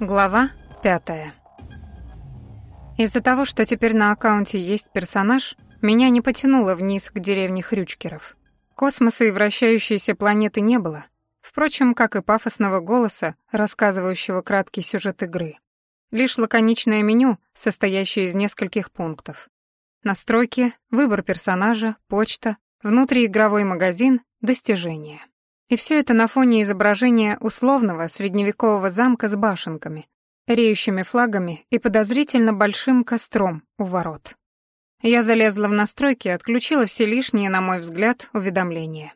Глава пятая. Из-за того, что теперь на аккаунте есть персонаж, меня не потянуло вниз к деревне Хрючкеров. Космоса и вращающейся планеты не было, впрочем, как и пафосного голоса, рассказывающего краткий сюжет игры. Лишь лаконичное меню, состоящее из нескольких пунктов. Настройки, выбор персонажа, почта, внутриигровой магазин, достижения. И все это на фоне изображения условного средневекового замка с башенками, реющими флагами и подозрительно большим костром у ворот. Я залезла в настройки и отключила все лишние, на мой взгляд, уведомления.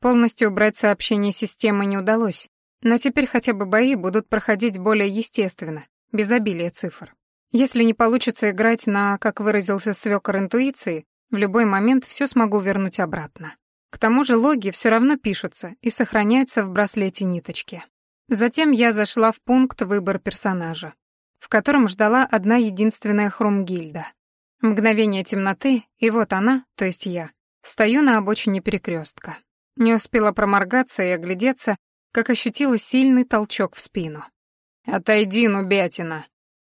Полностью убрать сообщение системы не удалось, но теперь хотя бы бои будут проходить более естественно, без обилия цифр. Если не получится играть на, как выразился свёкор интуиции, в любой момент все смогу вернуть обратно. К тому же логи все равно пишутся и сохраняются в браслете ниточки. Затем я зашла в пункт «Выбор персонажа», в котором ждала одна единственная Хрумгильда. Мгновение темноты, и вот она, то есть я, стою на обочине перекрестка. Не успела проморгаться и оглядеться, как ощутила сильный толчок в спину. «Отойди, нубятина!»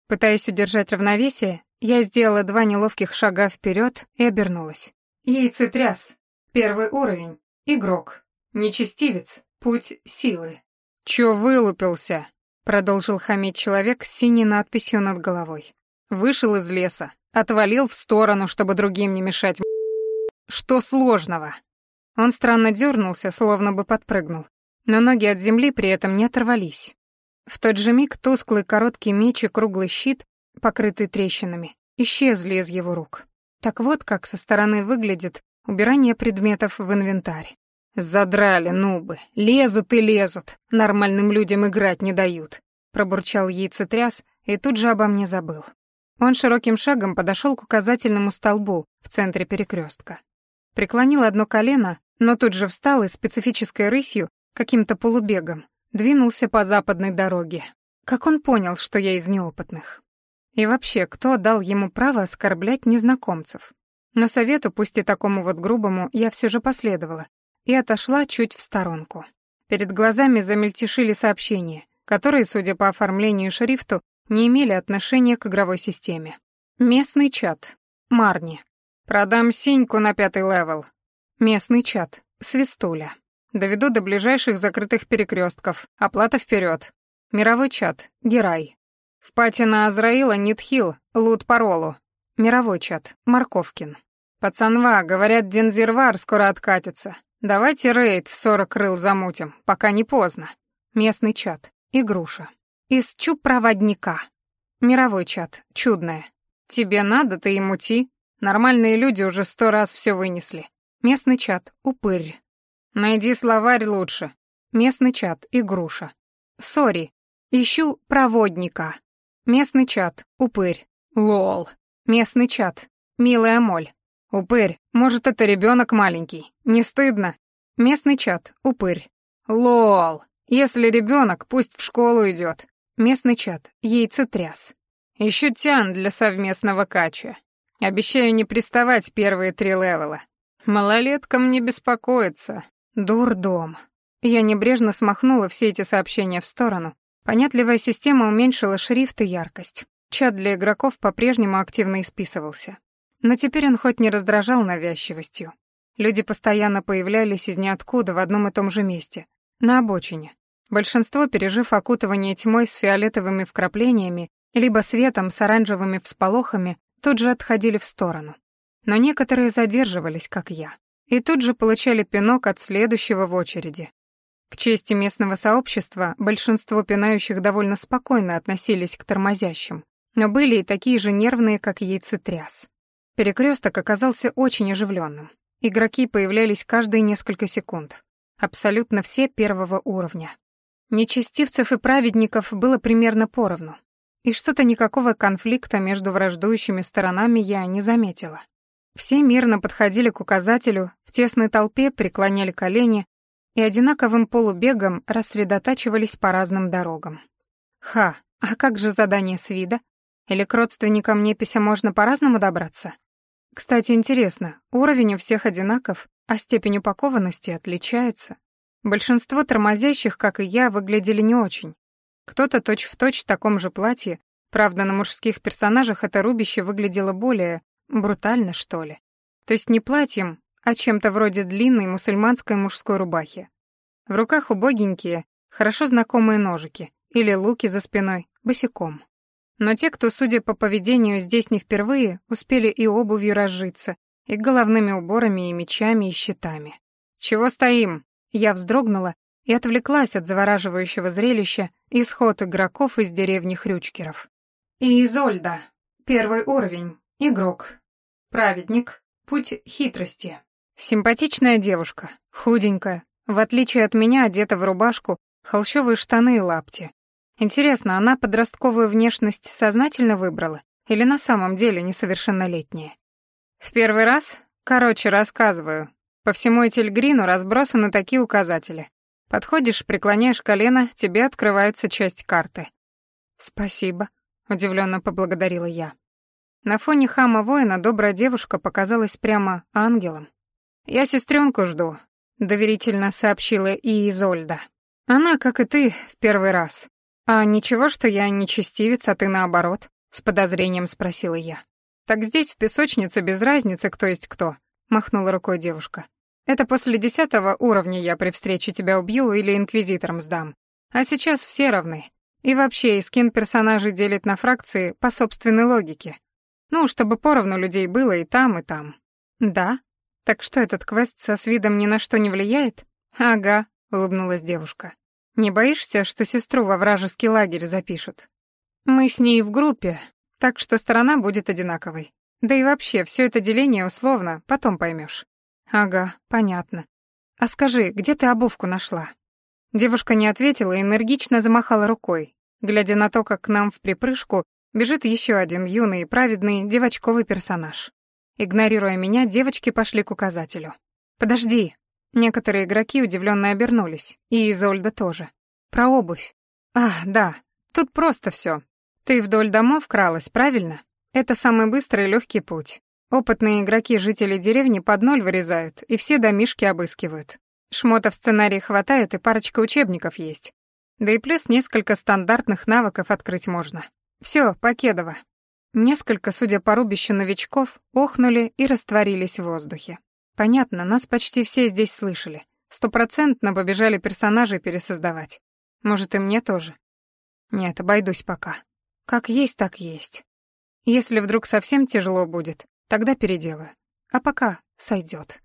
Пытаясь удержать равновесие, я сделала два неловких шага вперед и обернулась. Яйцетряс, Первый уровень. Игрок. Нечестивец. Путь силы. «Чё вылупился?» — продолжил хамить человек с синей надписью над головой. Вышел из леса, отвалил в сторону, чтобы другим не мешать. Что сложного? Он странно дернулся, словно бы подпрыгнул, но ноги от земли при этом не оторвались. В тот же миг тусклый короткий меч и круглый щит, покрытый трещинами, исчезли из его рук. Так вот, как со стороны выглядит убирание предметов в инвентарь. «Задрали, нубы, лезут и лезут, нормальным людям играть не дают», пробурчал яйцетряс и тут же обо мне забыл. Он широким шагом подошел к указательному столбу в центре перекрестка. Преклонил одно колено, но тут же встал и специфической рысью, каким-то полубегом, двинулся по западной дороге. Как он понял, что я из неопытных? И вообще, кто дал ему право оскорблять незнакомцев? Но совету, пусть и такому вот грубому, я все же последовала и отошла чуть в сторонку. Перед глазами замельтешили сообщения, которые, судя по оформлению шрифту, не имели отношения к игровой системе. Местный чат. Марни. Продам синьку на пятый level. Местный чат. Свистуля. Доведу до ближайших закрытых перекрестков. Оплата вперед. Мировой чат. Герай. В пати на Азраила Нитхил. Лут паролу. Мировой чат. Марковкин. «Пацанва, говорят, Дензирвар скоро откатится. Давайте рейд в сорок крыл замутим, пока не поздно». Местный чат. Игруша. Из чу-проводника. Мировой чат. Чудное. Тебе надо, ты и мути. Нормальные люди уже сто раз все вынесли. Местный чат. Упырь. Найди словарь лучше. Местный чат. Игруша. Sorry. Ищу проводника. Местный чат. Упырь. LOL. Местный чат. Милая моль. «Упырь, может, это ребенок маленький? Не стыдно?» Местный чат. Упырь. «LOL. Если ребенок, пусть в школу идет. Местный чат. Яйцетряс. Ищу тян для совместного кача. Обещаю не приставать первые три левела. Малолеткам не беспокоиться. Дурдом. Я небрежно смахнула все эти сообщения в сторону. Понятливая система уменьшила шрифт и яркость. Чат для игроков по-прежнему активно исписывался. Но теперь он хоть не раздражал навязчивостью. Люди постоянно появлялись из ниоткуда в одном и том же месте, на обочине. Большинство, пережив окутывание тьмой с фиолетовыми вкраплениями, либо светом с оранжевыми всполохами, тут же отходили в сторону. Но некоторые задерживались, как я, и тут же получали пинок от следующего в очереди. К чести местного сообщества, большинство пинающих довольно спокойно относились к тормозящим, но были и такие же нервные, как яйцетряс. Перекресток оказался очень оживленным. Игроки появлялись каждые несколько секунд. Абсолютно все первого уровня. Нечестивцев и праведников было примерно поровну. И что-то никакого конфликта между враждующими сторонами я не заметила. Все мирно подходили к указателю, в тесной толпе преклоняли колени и одинаковым полубегом рассредотачивались по разным дорогам. Ха, а как же задание с вида? Или к родственникам непися можно по-разному добраться? Кстати, интересно, уровень у всех одинаков, а степень упакованности отличается. Большинство тормозящих, как и я, выглядели не очень. Кто-то точь-в-точь в таком же платье, правда, на мужских персонажах это рубище выглядело более брутально, что ли. То есть не платьем, а чем-то вроде длинной мусульманской мужской рубахи. В руках убогенькие, хорошо знакомые ножики или луки за спиной, босиком. Но те, кто, судя по поведению, здесь не впервые, успели и обувью разжиться, и головными уборами, и мечами, и щитами. «Чего стоим?» Я вздрогнула и отвлеклась от завораживающего зрелища исход игроков из деревни Хрючкеров. Изольда. Первый уровень. Игрок. Праведник. Путь хитрости. Симпатичная девушка, худенькая, в отличие от меня одета в рубашку, холщовые штаны и лапти. Интересно, она подростковую внешность сознательно выбрала или на самом деле несовершеннолетняя? В первый раз? Короче, рассказываю. По всему Этельгрину разбросаны такие указатели. Подходишь, преклоняешь колено, тебе открывается часть карты. Спасибо, удивленно поблагодарила я. На фоне хама воина добрая девушка показалась прямо ангелом. Я сестренку жду, доверительно сообщила и Изольда. Она, как и ты, в первый раз. А ничего, что я не честивец, а ты наоборот, с подозрением спросила я. Так здесь в песочнице без разницы, кто есть кто, махнула рукой девушка. Это после десятого уровня я при встрече тебя убью или инквизитором сдам. А сейчас все равны. И вообще, скин персонажей делит на фракции по собственной логике. Ну, чтобы поровну людей было и там, и там. Да? Так что этот квест со свидом ни на что не влияет? Ага, улыбнулась девушка. Не боишься, что сестру во вражеский лагерь запишут? Мы с ней в группе, так что сторона будет одинаковой. Да и вообще, все это деление условно, потом поймешь. «Ага, понятно. А скажи, где ты обувку нашла?» Девушка не ответила и энергично замахала рукой, глядя на то, как к нам в припрыжку бежит еще один юный и праведный девочковый персонаж. Игнорируя меня, девочки пошли к указателю. «Подожди!» Некоторые игроки удивленно обернулись, и Изольда тоже. «Про обувь. А, да, тут просто все. Ты вдоль домов кралась, правильно? Это самый быстрый и легкий путь. Опытные игроки жители деревни под ноль вырезают и все домишки обыскивают. Шмотов в сценарии хватает и парочка учебников есть. Да и плюс несколько стандартных навыков открыть можно. Все, Покедово. Несколько, судя по рубищу новичков, охнули и растворились в воздухе. Понятно, нас почти все здесь слышали. Стопроцентно побежали персонажей пересоздавать. Может, и мне тоже? Нет, обойдусь пока. Как есть, так есть. Если вдруг совсем тяжело будет, Тогда переделаю. А пока сойдет.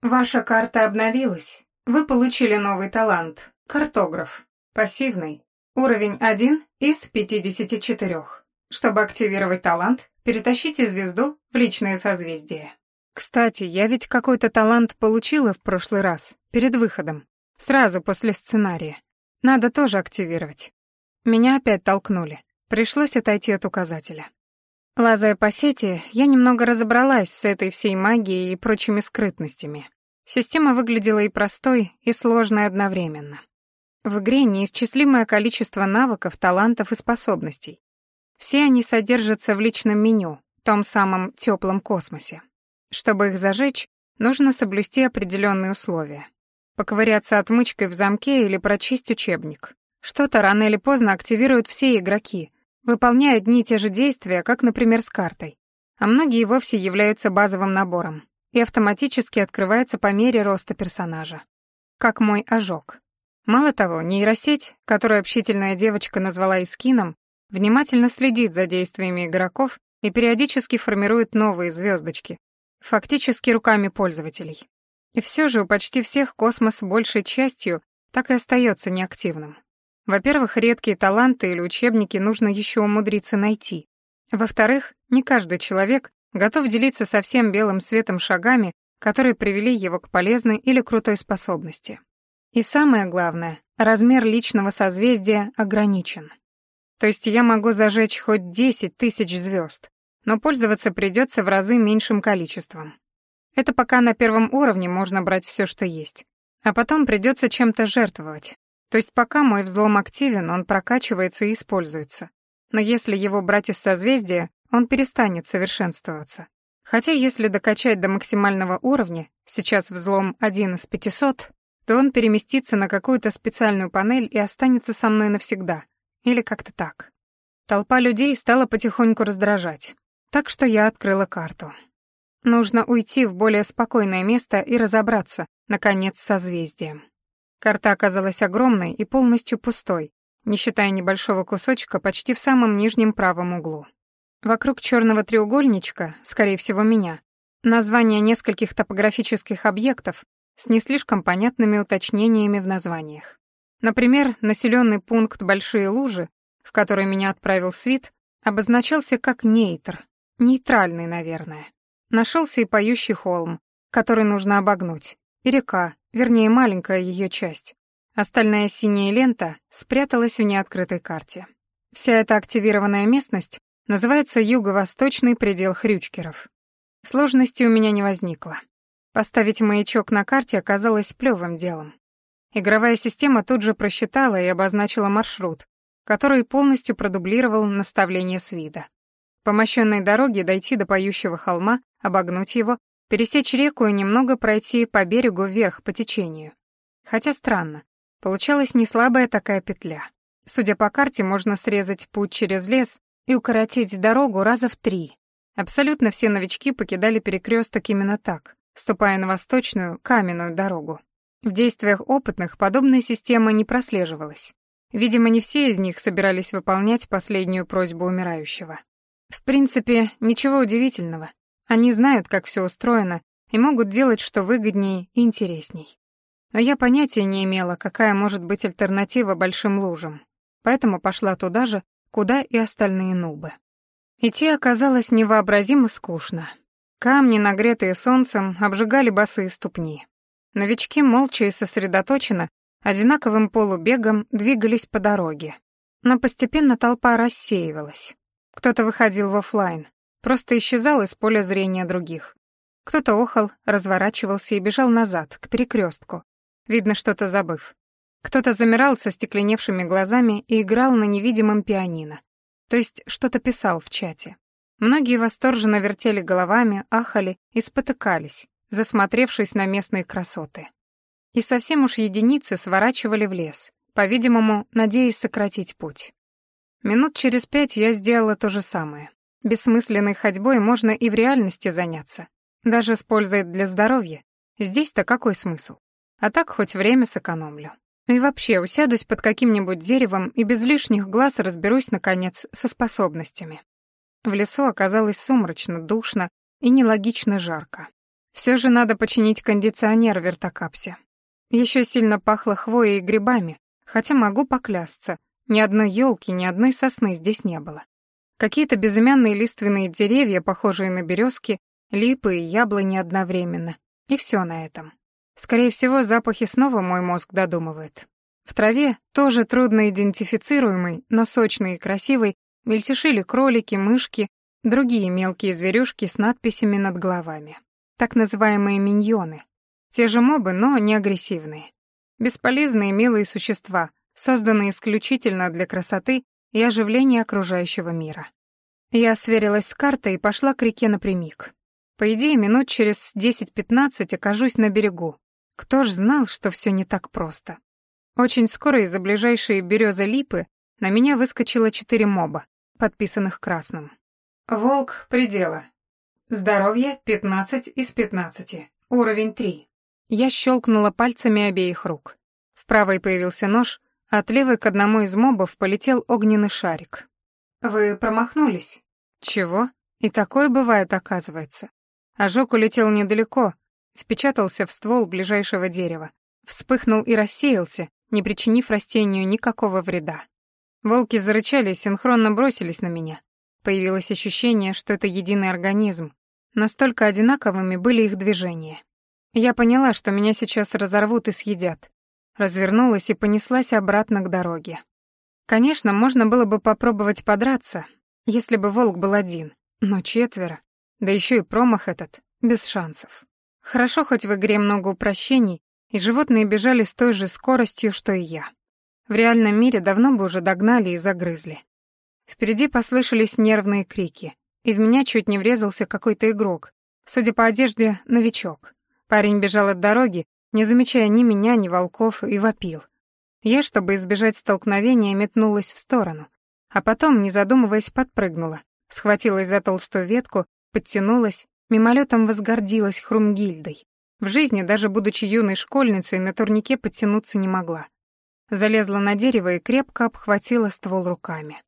Ваша карта обновилась. Вы получили новый талант. Картограф. Пассивный. Уровень 1 из 54. Чтобы активировать талант, перетащите звезду в личное созвездие. Кстати, я ведь какой-то талант получила в прошлый раз, перед выходом. Сразу после сценария. Надо тоже активировать. Меня опять толкнули. Пришлось отойти от указателя. Лазая по сети, я немного разобралась с этой всей магией и прочими скрытностями. Система выглядела и простой, и сложной одновременно. В игре неисчислимое количество навыков, талантов и способностей. Все они содержатся в личном меню, том самом теплом космосе. Чтобы их зажечь, нужно соблюсти определенные условия. Поковыряться отмычкой в замке или прочесть учебник. Что-то рано или поздно активируют все игроки, выполняя одни и те же действия, как, например, с картой, а многие вовсе являются базовым набором и автоматически открывается по мере роста персонажа. Как мой ожог. Мало того, нейросеть, которую общительная девочка назвала Искином, внимательно следит за действиями игроков и периодически формирует новые звездочки, фактически руками пользователей. И все же у почти всех космос большей частью так и остается неактивным. Во-первых, редкие таланты или учебники нужно еще умудриться найти. Во-вторых, не каждый человек готов делиться со всем белым светом шагами, которые привели его к полезной или крутой способности. И самое главное, размер личного созвездия ограничен. То есть я могу зажечь хоть 10 тысяч звезд, но пользоваться придется в разы меньшим количеством. Это пока на первом уровне можно брать все, что есть. А потом придется чем-то жертвовать, то есть пока мой взлом активен, он прокачивается и используется. Но если его брать из созвездия, он перестанет совершенствоваться. Хотя если докачать до максимального уровня, сейчас взлом 1 из 500, то он переместится на какую-то специальную панель и останется со мной навсегда. Или как-то так. Толпа людей стала потихоньку раздражать. Так что я открыла карту. Нужно уйти в более спокойное место и разобраться, наконец, с созвездием. Карта оказалась огромной и полностью пустой, не считая небольшого кусочка почти в самом нижнем правом углу. Вокруг черного треугольничка, скорее всего, меня, названия нескольких топографических объектов с не слишком понятными уточнениями в названиях. Например, населенный пункт Большие Лужи, в который меня отправил Свит, обозначался как нейтр, нейтральный, наверное. Нашелся и поющий холм, который нужно обогнуть, и река, вернее, маленькая ее часть. Остальная синяя лента спряталась в неоткрытой карте. Вся эта активированная местность называется юго-восточный предел Хрючкеров. Сложности у меня не возникло. Поставить маячок на карте оказалось плевым делом. Игровая система тут же просчитала и обозначила маршрут, который полностью продублировал наставление с вида. По мощенной дороге дойти до поющего холма, обогнуть его, пересечь реку и немного пройти по берегу вверх по течению. Хотя странно, получалась не слабая такая петля. Судя по карте, можно срезать путь через лес и укоротить дорогу раза в три. Абсолютно все новички покидали перекресток именно так, ступая на восточную, каменную дорогу. В действиях опытных подобная система не прослеживалась. Видимо, не все из них собирались выполнять последнюю просьбу умирающего. В принципе, ничего удивительного. Они знают, как все устроено, и могут делать, что выгоднее и интересней. Но я понятия не имела, какая может быть альтернатива большим лужам. Поэтому пошла туда же, куда и остальные нубы. Идти оказалось невообразимо скучно. Камни, нагретые солнцем, обжигали босые ступни. Новички молча и сосредоточенно, одинаковым полубегом двигались по дороге. Но постепенно толпа рассеивалась. Кто-то выходил в офлайн, просто исчезал из поля зрения других. Кто-то охал, разворачивался и бежал назад, к перекрестку, видно, что-то забыв. Кто-то замирал со стекленевшими глазами и играл на невидимом пианино, то есть что-то писал в чате. Многие восторженно вертели головами, ахали и спотыкались, засмотревшись на местные красоты. И совсем уж единицы сворачивали в лес, по-видимому, надеясь сократить путь. Минут через пять я сделала то же самое. Бессмысленной ходьбой можно и в реальности заняться, даже с пользой для здоровья. Здесь-то какой смысл? А так хоть время сэкономлю. И вообще усядусь под каким-нибудь деревом и без лишних глаз разберусь, наконец, со способностями. В лесу оказалось сумрачно, душно и нелогично жарко. Все же надо починить кондиционер в вертокапсе. Еще сильно пахло хвоей и грибами, хотя могу поклясться, ни одной елки, ни одной сосны здесь не было. Какие-то безымянные лиственные деревья, похожие на березки, липы и яблони одновременно. И все на этом. Скорее всего, запахи снова мой мозг додумывает. В траве, тоже трудно идентифицируемый, но сочный и красивый, Мельтешили кролики, мышки, другие мелкие зверюшки с надписями над головами. Так называемые миньоны. Те же мобы, но не агрессивные. Бесполезные милые существа, созданные исключительно для красоты и оживления окружающего мира. Я сверилась с картой и пошла к реке напрямик. По идее, минут через 10-15 окажусь на берегу. Кто ж знал, что все не так просто. Очень скоро из-за ближайшей березы липы на меня выскочило четыре моба, подписанных красным. Волк предела. Здоровье 15 из 15. Уровень 3. Я щелкнула пальцами обеих рук. В правой появился нож, от левой к одному из мобов полетел огненный шарик. Вы промахнулись. Чего? И такое бывает, оказывается. Ожог улетел недалеко, впечатался в ствол ближайшего дерева, вспыхнул и рассеялся, не причинив растению никакого вреда. Волки зарычали и синхронно бросились на меня. Появилось ощущение, что это единый организм. Настолько одинаковыми были их движения. Я поняла, что меня сейчас разорвут и съедят. Развернулась и понеслась обратно к дороге. Конечно, можно было бы попробовать подраться, если бы волк был один, но четверо, да еще и промах этот, без шансов. Хорошо, хоть в игре много упрощений, и животные бежали с той же скоростью, что и я. В реальном мире давно бы уже догнали и загрызли. Впереди послышались нервные крики, и в меня чуть не врезался какой-то игрок, судя по одежде, новичок. Парень бежал от дороги, не замечая ни меня, ни волков, и вопил. Я, чтобы избежать столкновения, метнулась в сторону, а потом, не задумываясь, подпрыгнула, схватилась за толстую ветку, подтянулась, мимолетом возгордилась Хрумгильдой. В жизни, даже будучи юной школьницей, на турнике подтянуться не могла. Залезла на дерево и крепко обхватила ствол руками.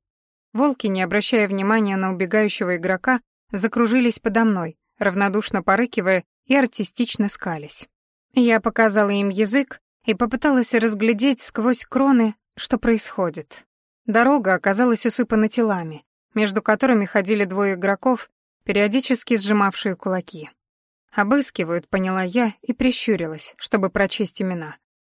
Волки, не обращая внимания на убегающего игрока, закружились подо мной, равнодушно порыкивая и артистично скались. Я показала им язык и попыталась разглядеть сквозь кроны, что происходит. Дорога оказалась усыпана телами, между которыми ходили двое игроков, периодически сжимавшие кулаки. «Обыскивают», — поняла я и прищурилась, чтобы прочесть имена.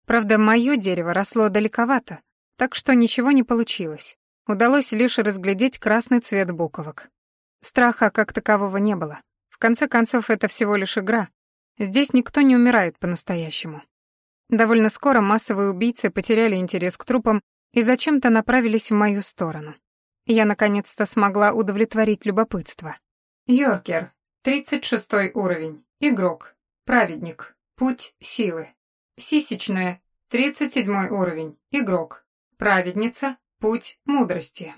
Правда, мое дерево росло далековато, так что ничего не получилось. Удалось лишь разглядеть красный цвет буковок. Страха как такового не было. В конце концов, это всего лишь игра. Здесь никто не умирает по-настоящему. Довольно скоро массовые убийцы потеряли интерес к трупам и зачем-то направились в мою сторону. Я наконец-то смогла удовлетворить любопытство. Йоркер, 36 уровень, игрок, праведник, путь силы. Сисечная, 37 уровень, игрок, праведница, путь мудрости.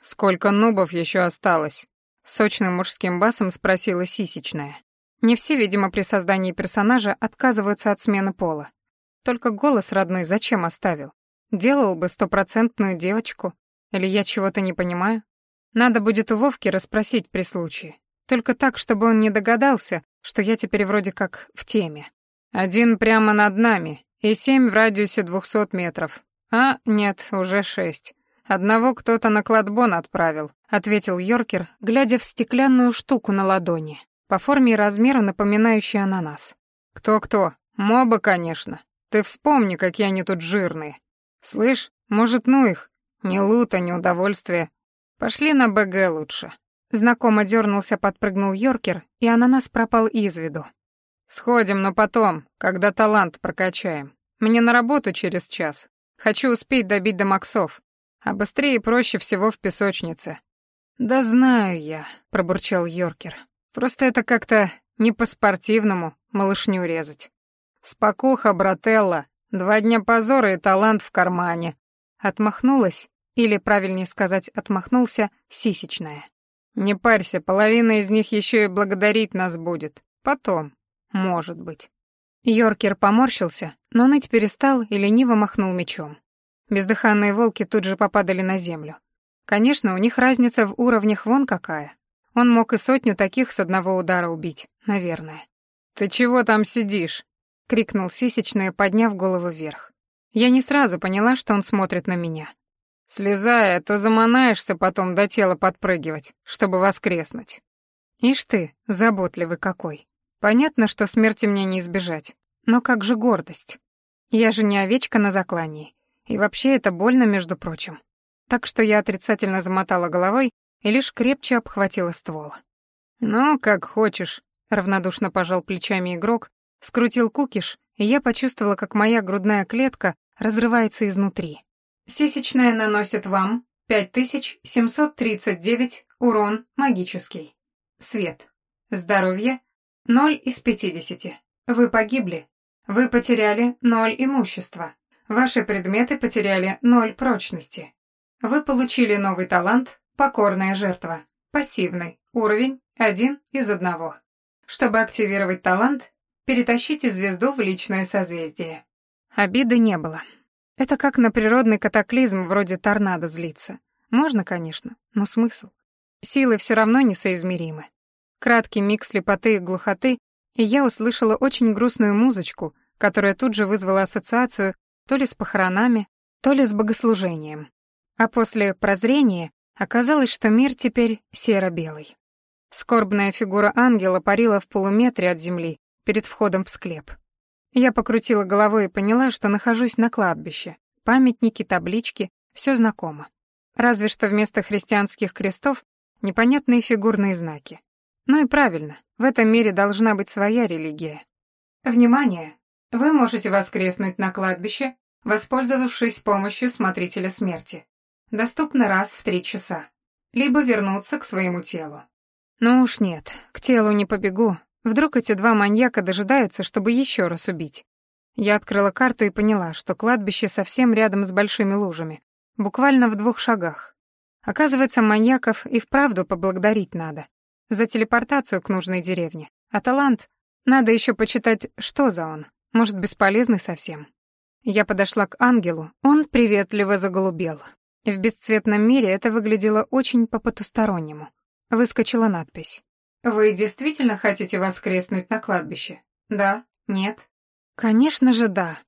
«Сколько нубов еще осталось?» — сочным мужским басом спросила Сисечная. Не все, видимо, при создании персонажа отказываются от смены пола. Только голос родной зачем оставил? Делал бы стопроцентную девочку. Или я чего-то не понимаю? Надо будет у Вовки расспросить при случае. Только так, чтобы он не догадался, что я теперь вроде как в теме. Один прямо над нами и семь в радиусе двухсот метров. А, нет, уже шесть. Одного кто-то на кладбон отправил, ответил Йоркер, глядя в стеклянную штуку на ладони, по форме и размеру напоминающую ананас. Кто-кто? Мобы, конечно. Ты вспомни, какие они тут жирные. Слышь, может, ну их? Ни лута, ни удовольствия. Пошли на БГ лучше. Знакомо дернулся, подпрыгнул Йоркер, и ананас пропал из виду. Сходим, но потом, когда талант прокачаем. Мне на работу через час. Хочу успеть добить до максов. А быстрее и проще всего в песочнице. Да знаю я, пробурчал Йоркер. Просто это как-то не по-спортивному малышню резать. Спокуха, брателла, Два дня позора и талант в кармане. Отмахнулась, или, правильнее сказать, отмахнулся, сисечная. Не парься, половина из них еще и благодарить нас будет. Потом, может быть. Йоркер поморщился, но ныть перестал и лениво махнул мечом. Бездыханные волки тут же попадали на землю. Конечно, у них разница в уровнях вон какая. Он мог и сотню таких с одного удара убить, наверное. «Ты чего там сидишь?» — крикнул Сисечная, подняв голову вверх. Я не сразу поняла, что он смотрит на меня. «Слезай, а то заманаешься потом до тела подпрыгивать, чтобы воскреснуть». Ишь ты, заботливый какой. Понятно, что смерти мне не избежать. Но как же гордость? Я же не овечка на заклании. И вообще это больно, между прочим. Так что я отрицательно замотала головой и лишь крепче обхватила ствол. «Ну, как хочешь», — равнодушно пожал плечами игрок, Скрутил кукиш, и я почувствовала, как моя грудная клетка разрывается изнутри. Сисечная наносит вам 5739 урон магический. Свет. Здоровье 0 из 50. Вы погибли. Вы потеряли 0 имущества. Ваши предметы потеряли 0 прочности. Вы получили новый талант «Покорная жертва». Пассивный. Уровень 1 из 1. Чтобы активировать талант, Перетащите звезду в личное созвездие. Обиды не было. Это как на природный катаклизм вроде торнадо злиться. Можно, конечно, но смысл? Силы все равно несоизмеримы. Краткий миг слепоты и глухоты, и я услышала очень грустную музычку, которая тут же вызвала ассоциацию то ли с похоронами, то ли с богослужением. А после прозрения оказалось, что мир теперь серо-белый. Скорбная фигура ангела парила в полуметре от земли, перед входом в склеп. Я покрутила головой и поняла, что нахожусь на кладбище. Памятники, таблички — все знакомо. Разве что вместо христианских крестов непонятные фигурные знаки. Ну и правильно, в этом мире должна быть своя религия. Внимание! Вы можете воскреснуть на кладбище, воспользовавшись помощью Смотрителя Смерти. Доступно раз в три часа. Либо вернуться к своему телу. Ну уж нет, к телу не побегу, Вдруг эти два маньяка дожидаются, чтобы еще раз убить. Я открыла карту и поняла, что кладбище совсем рядом с большими лужами, буквально в двух шагах. Оказывается, маньяков и вправду поблагодарить надо. За телепортацию к нужной деревне. А талант... Надо еще почитать, что за он. Может, бесполезный совсем. Я подошла к ангелу, он приветливо заголубел. В бесцветном мире это выглядело очень по-потустороннему. Выскочила надпись. «Вы действительно хотите воскреснуть на кладбище? Да? Нет?» «Конечно же, да».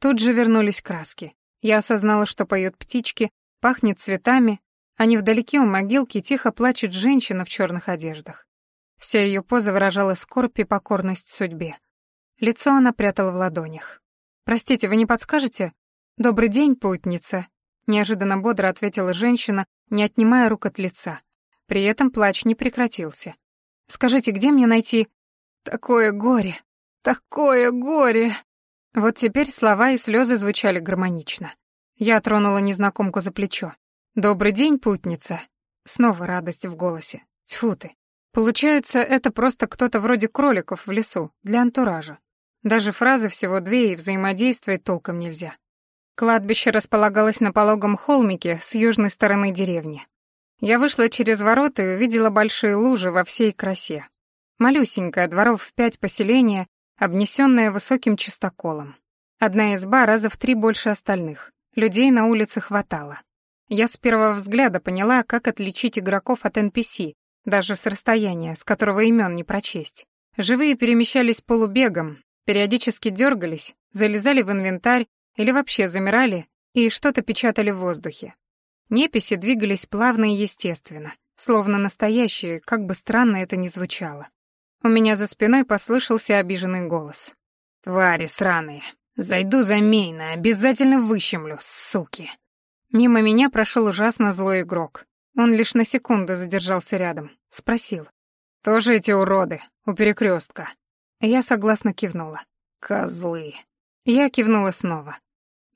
Тут же вернулись краски. Я осознала, что поют птички, пахнет цветами, а невдалеке у могилки тихо плачет женщина в черных одеждах. Вся ее поза выражала скорбь и покорность судьбе. Лицо она прятала в ладонях. «Простите, вы не подскажете?» «Добрый день, путница», — неожиданно бодро ответила женщина, не отнимая рук от лица. При этом плач не прекратился. «Скажите, где мне найти...» «Такое горе! Такое горе!» Вот теперь слова и слезы звучали гармонично. Я тронула незнакомку за плечо. «Добрый день, путница!» Снова радость в голосе. Тьфу ты. Получается, это просто кто-то вроде кроликов в лесу, для антуража. Даже фразы всего две и взаимодействовать толком нельзя. Кладбище располагалось на пологом холмике с южной стороны деревни. Я вышла через ворота и увидела большие лужи во всей красе. Малюсенькое, дворов в пять поселения, обнесённое высоким чистоколом. Одна изба раза в три больше остальных. Людей на улице хватало. Я с первого взгляда поняла, как отличить игроков от NPC, даже с расстояния, с которого имен не прочесть. Живые перемещались полубегом, периодически дергались, залезали в инвентарь или вообще замирали и что-то печатали в воздухе. Неписи двигались плавно и естественно, словно настоящие, как бы странно это ни звучало. У меня за спиной послышался обиженный голос. «Твари сраные! Зайду за Мейна, обязательно выщемлю, суки!» Мимо меня прошел ужасно злой игрок. Он лишь на секунду задержался рядом. Спросил. «Тоже эти уроды, у перекрестка. Я согласно кивнула. «Козлы». Я кивнула снова.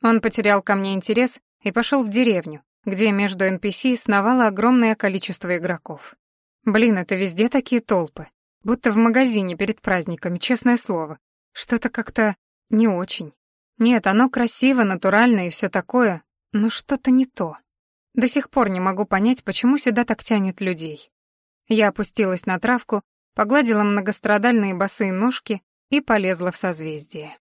Он потерял ко мне интерес и пошел в деревню, где между NPC сновало огромное количество игроков. Блин, это везде такие толпы. Будто в магазине перед праздниками, честное слово. Что-то как-то не очень. Нет, оно красиво, натурально и все такое, но что-то не то. До сих пор не могу понять, почему сюда так тянет людей. Я опустилась на травку Погладила многострадальные босые ножки и полезла в созвездие.